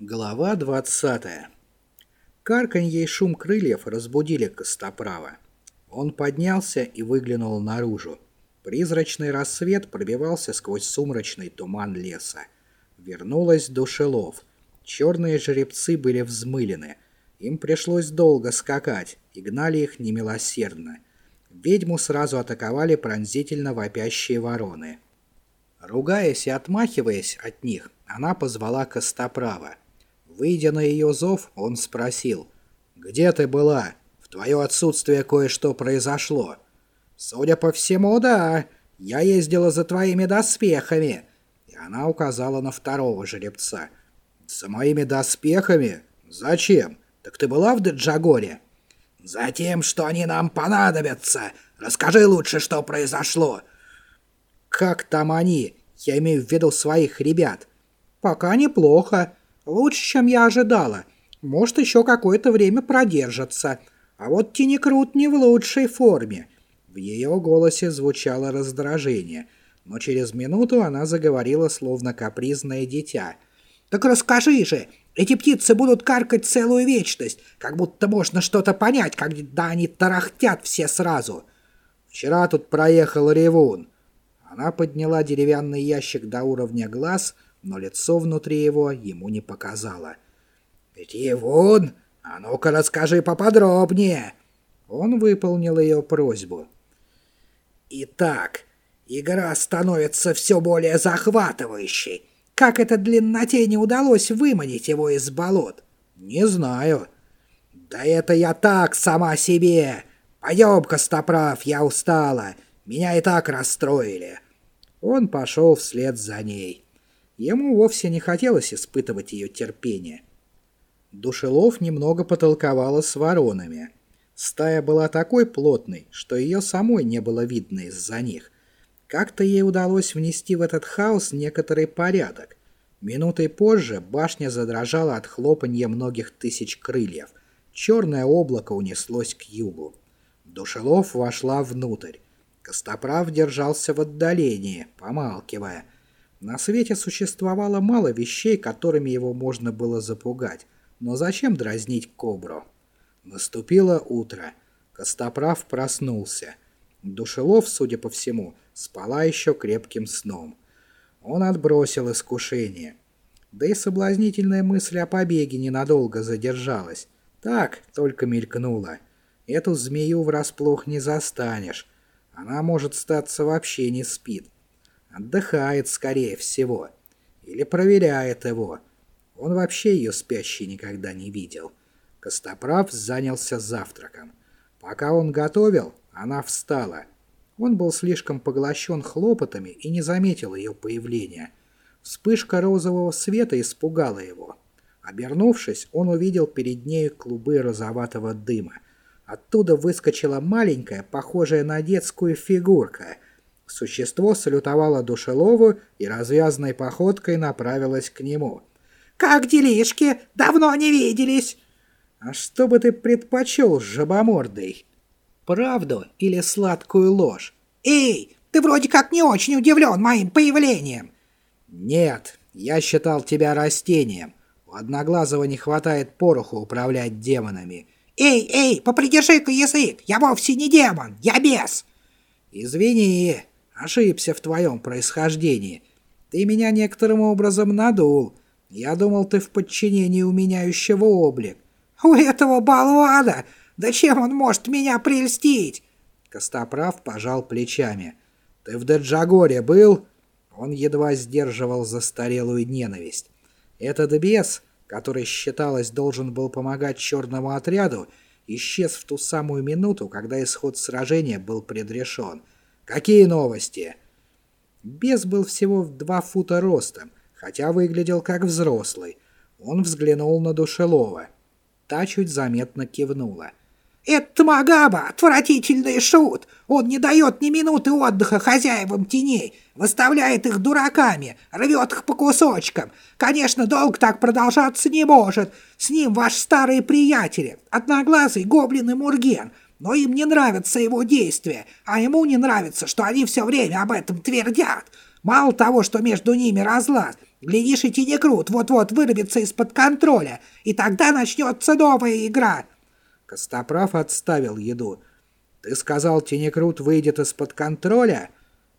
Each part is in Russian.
Глава 20. Карканье и шум крыльев разбудили Костоправа. Он поднялся и выглянул наружу. Призрачный рассвет пробивался сквозь сумрачный туман леса. Вернулась душелов. Черные жеребцы были взмылены. Им пришлось долго скакать, и гнали их немилосердно. Ведьму сразу атаковали пронзительно вопящие вороны. Ругаясь и отмахиваясь от них, она позвала Костоправа. Выйдя на ее зов, он спросил, «Где ты была? В твое отсутствие кое-что произошло». «Судя по всему, да. Я ездила за твоими доспехами». И она указала на второго жеребца. «За моими доспехами? Зачем? Так ты была в Деджагоре?» «Затем, что они нам понадобятся. Расскажи лучше, что произошло». «Как там они? Я имею в виду своих ребят». «Пока неплохо. Лучше, чем я ожидала. Может, еще какое-то время продержится. А вот Тинекрут не в лучшей форме». В ее голосе звучало раздражение, но через минуту она заговорила словно капризное дитя. «Так расскажи же! Эти птицы будут каркать целую вечность, как будто можно что-то понять, когда они тарахтят все сразу!» «Вчера тут проехал ревун». Она подняла деревянный ящик до уровня глаз — но лицо внутри его ему не показало. «Ивун, а ну-ка расскажи поподробнее!» Он выполнил ее просьбу. «Итак, игра становится все более захватывающей. Как это длинноте не удалось выманить его из болот?» «Не знаю». «Да это я так сама себе! Пойдем, Костоправ, я устала. Меня и так расстроили». Он пошел вслед за ней. Ему вовсе не хотелось испытывать ее терпение. Душелов немного потолковала с воронами. Стая была такой плотной, что ее самой не было видно из-за них. Как-то ей удалось внести в этот хаос некоторый порядок. Минутой позже башня задрожала от хлопанья многих тысяч крыльев. Черное облако унеслось к югу. Душелов вошла внутрь. Костоправ держался в отдалении, помалкивая – на свете существовало мало вещей, которыми его можно было запугать, но зачем дразнить кобру? Наступило утро. Костоправ проснулся. Душелов, судя по всему, спала еще крепким сном. Он отбросил искушение. Да и соблазнительная мысль о побеге ненадолго задержалась. Так, только мелькнула. Эту змею врасплох не застанешь. Она, может, статься вообще не спит. Отдыхает, скорее всего. Или проверяет его. Он вообще ее спящей никогда не видел. Костоправ занялся завтраком. Пока он готовил, она встала. Он был слишком поглощен хлопотами и не заметил ее появления. Вспышка розового света испугала его. Обернувшись, он увидел перед ней клубы розоватого дыма. Оттуда выскочила маленькая, похожая на детскую фигурка — Существо салютовало Душелову и развязной походкой направилось к нему. «Как делишки? Давно не виделись!» «А что бы ты предпочел, жабомордый? Правду или сладкую ложь?» «Эй, ты вроде как не очень удивлен моим появлением!» «Нет, я считал тебя растением. У Одноглазого не хватает пороху управлять демонами». «Эй, эй, попридержи-ка язык! Я вовсе не демон, я бес!» «Извини, ошибся в твоем происхождении. Ты меня некоторым образом надул. Я думал, ты в подчинении у меняющего облик. У этого болвана? Да чем он может меня прельстить? Костоправ пожал плечами. Ты в Деджагоре был? Он едва сдерживал застарелую ненависть. Этот бес, который, считалось, должен был помогать черному отряду, исчез в ту самую минуту, когда исход сражения был предрешен — «Какие новости?» Бес был всего в два фута ростом, хотя выглядел как взрослый. Он взглянул на Душелова. Та чуть заметно кивнула. «Это Магаба, отвратительный шут! Он не дает ни минуты отдыха хозяевам теней, выставляет их дураками, рвет их по кусочкам. Конечно, долго так продолжаться не может. С ним ваши старые приятели, Одноглазый, Гоблин и Мурген но им не нравятся его действия, а ему не нравится, что они все время об этом твердят. Мало того, что между ними разлад, Глядишь, и Тинекрут вот-вот вырвется из-под контроля, и тогда начнется новая игра. Костоправ отставил еду. «Ты сказал, Тинекрут выйдет из-под контроля?»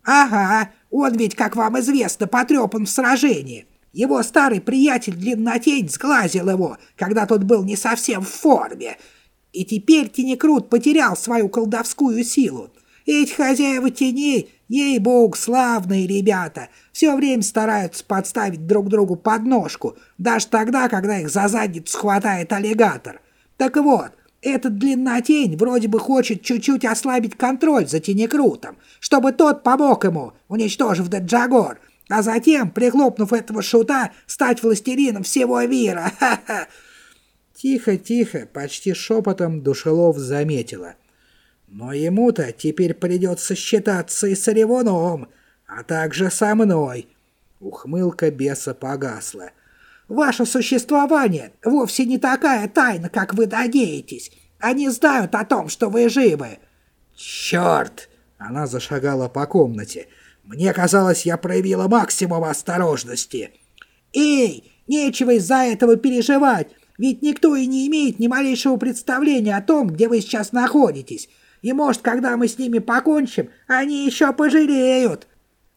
«Ага, он ведь, как вам известно, потрепан в сражении. Его старый приятель Длиннотень сглазил его, когда тот был не совсем в форме. И теперь Тинекрут потерял свою колдовскую силу. Эти хозяева теней, ей-богу, славные ребята, все время стараются подставить друг другу подножку, даже тогда, когда их за задницу хватает аллигатор. Так вот, этот длиннотень вроде бы хочет чуть-чуть ослабить контроль за Тинекрутом, чтобы тот помог ему, уничтожив Деджагор, а затем, прихлопнув этого шута, стать властелином всего мира. Ха-ха! Тихо-тихо, почти шепотом Душелов заметила. Но ему-то теперь придется считаться и с Ревуном, а также со мной. Ухмылка беса погасла. Ваше существование вовсе не такая тайна, как вы надеетесь. Они знают о том, что вы живы. Черт! Она зашагала по комнате. Мне казалось, я проявила максимум осторожности. Эй, нечего из-за этого переживать. Ведь никто и не имеет ни малейшего представления о том, где вы сейчас находитесь. И может, когда мы с ними покончим, они еще пожалеют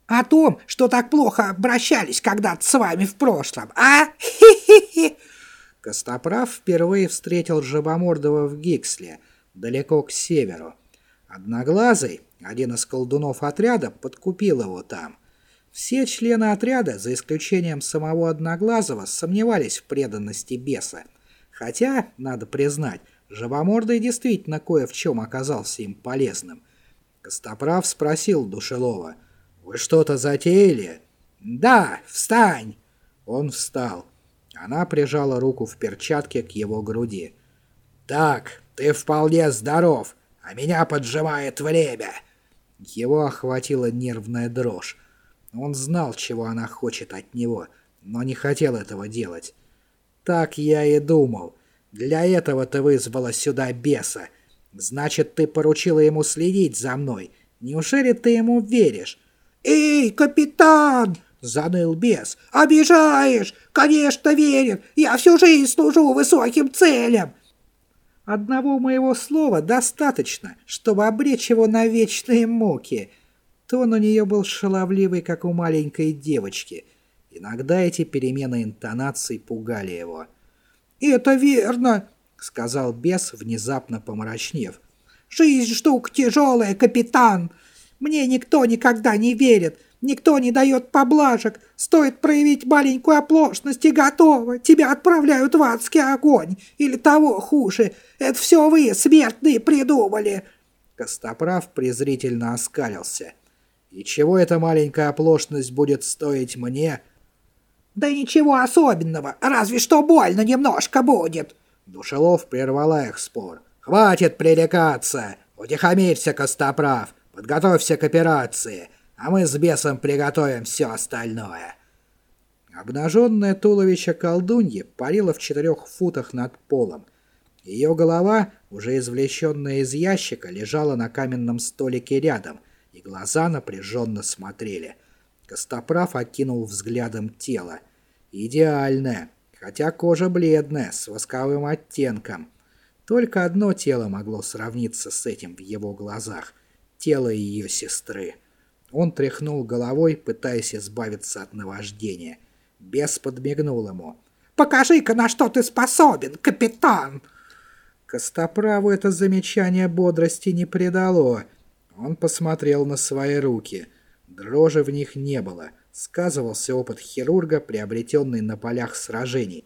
о том, что так плохо обращались когда-то с вами в прошлом, а? Хи-хи-хи!» Костоправ впервые встретил Жабомордова в Гиксле, далеко к северу. Одноглазый, один из колдунов отряда, подкупил его там. Все члены отряда, за исключением самого Одноглазого, сомневались в преданности беса. Хотя, надо признать, Жабомордый действительно кое в чем оказался им полезным. Костоправ спросил Душелова – «Вы что-то затеяли?» «Да, встань!» Он встал. Она прижала руку в перчатке к его груди. «Так, ты вполне здоров, а меня поджимает время!» Его охватила нервная дрожь. Он знал, чего она хочет от него, но не хотел этого делать. «Так я и думал. Для этого ты вызвала сюда беса. Значит, ты поручила ему следить за мной. Неужели ты ему веришь? «Эй, капитан!» — заныл бес. «Обижаешь! Конечно, верен! Я всю жизнь служу высоким целям!» «Одного моего слова достаточно, чтобы обречь его на вечные муки». Тон у нее был шаловливый, как у маленькой девочки. Иногда эти перемены интонаций пугали его. «Это верно!» — сказал бес, внезапно помрачнев. «Жизнь штука тяжелая, капитан!» Мне никто никогда не верит, никто не дает поблажек. Стоит проявить маленькую оплошность и готово. Тебя отправляют в адский огонь. Или того хуже. Это все вы, смертные, придумали». Костоправ презрительно оскалился. «И чего эта маленькая оплошность будет стоить мне?» «Да ничего особенного, разве что больно немножко будет». Душелов прервала их спор. «Хватит пререкаться! Утихомирься, Костоправ! Подготовься к операции, а мы с бесом приготовим все остальное». Обнаженное туловище колдуньи парило в четырех футах над полом. Ее голова, уже извлеченная из ящика, лежала на каменном столике рядом, и глаза напряженно смотрели. Костоправ окинул взглядом тело. Идеальное, хотя кожа бледная, с восковым оттенком. Только одно тело могло сравниться с этим в его глазах — тело ее сестры. Он тряхнул головой, пытаясь избавиться от наваждения. Бес подмигнул ему. «Покажи-ка, на что ты способен, капитан!» Костоправу это замечание бодрости не придало. Он посмотрел на свои руки. Дрожи в них не было. Сказывался опыт хирурга, приобретенный на полях сражений,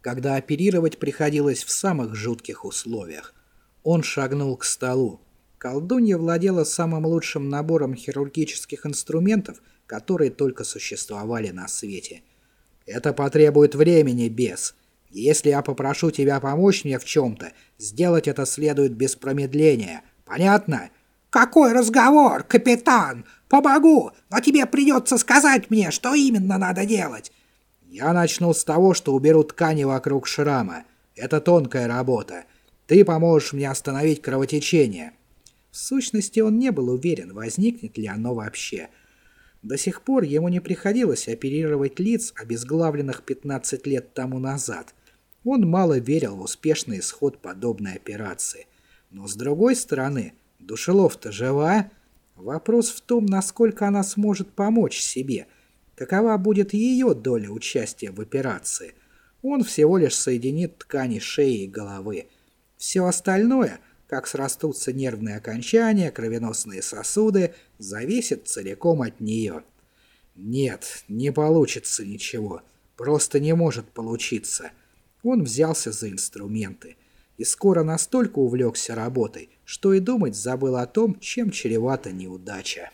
когда оперировать приходилось в самых жутких условиях. Он шагнул к столу. Колдунья владела самым лучшим набором хирургических инструментов, которые только существовали на свете. Это потребует времени, бес. Если я попрошу тебя помочь мне в чем-то, сделать это следует без промедления. Понятно? Какой разговор, капитан? Помогу, но тебе придется сказать мне, что именно надо делать. Я начну с того, что уберу ткани вокруг шрама. Это тонкая работа. Ты поможешь мне остановить кровотечение. В сущности, он не был уверен, возникнет ли оно вообще. До сих пор ему не приходилось оперировать лиц, обезглавленных 15 лет тому назад. Он мало верил в успешный исход подобной операции. Но с другой стороны, Душелов-то жива. Вопрос в том, насколько она сможет помочь себе. Какова будет ее доля участия в операции. Он всего лишь соединит ткани шеи и головы. Все остальное, как срастутся нервные окончания, кровеносные сосуды, зависит целиком от нее. Нет, не получится ничего. Просто не может получиться. Он взялся за инструменты и скоро настолько увлекся работой, что и думать забыл о том, чем чревата неудача.